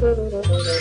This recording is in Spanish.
Gracias.